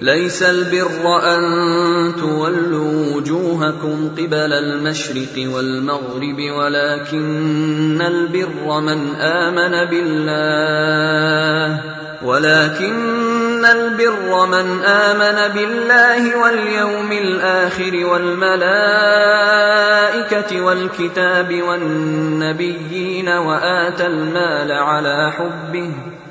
ليس البر أن تولوا وجوهكم قبل المشرق والمغرب ولكن البر من آمن بالله ولكن البر من آمن بالله واليوم الآخر والملائكة والكتاب والنبيين وآتى المال على حبه.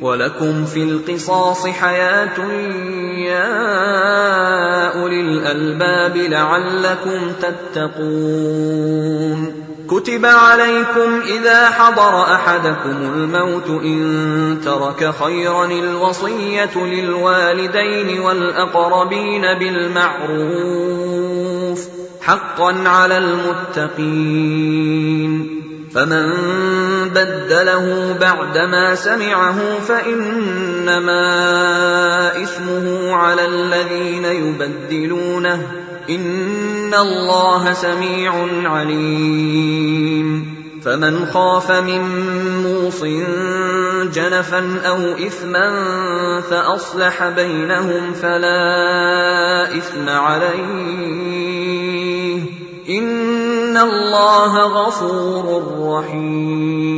ولكم في القصاص حياه يا اولي الالباب لعلكم تتقون كتب عليكم اذا حضر احدكم الموت ان ترك خيرا الوصيه للوالدين والاقربين بالمعروف حقا على المتقين فمن بدله بعدما سمعه فإنما إثمه على الذين يبدلونه. إن الله سميع عليم. فمن خاف من موص جنفا أو إثما فأصلح بينهم فلا إثم عليه. إن الله غفور رحيم.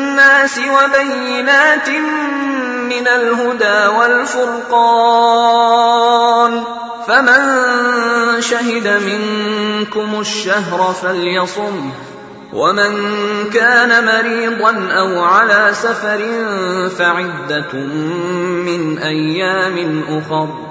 وبينات من الهدى والفرقان. فمن شهد منكم الشهر فليصم ومن كان مريضا أو على سفر فعدة من أيام أخر.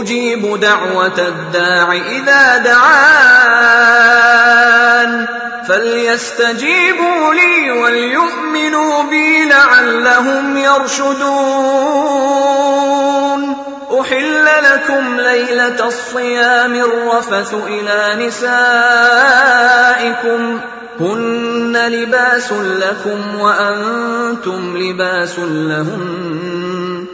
أجيب دعوة الداع إذا دعان. فليستجيبوا لي وليؤمنوا بي لعلهم يرشدون. أحل لكم ليلة الصيام الرفث إلى نسائكم. هن لباس لكم وأنتم لباس لهن.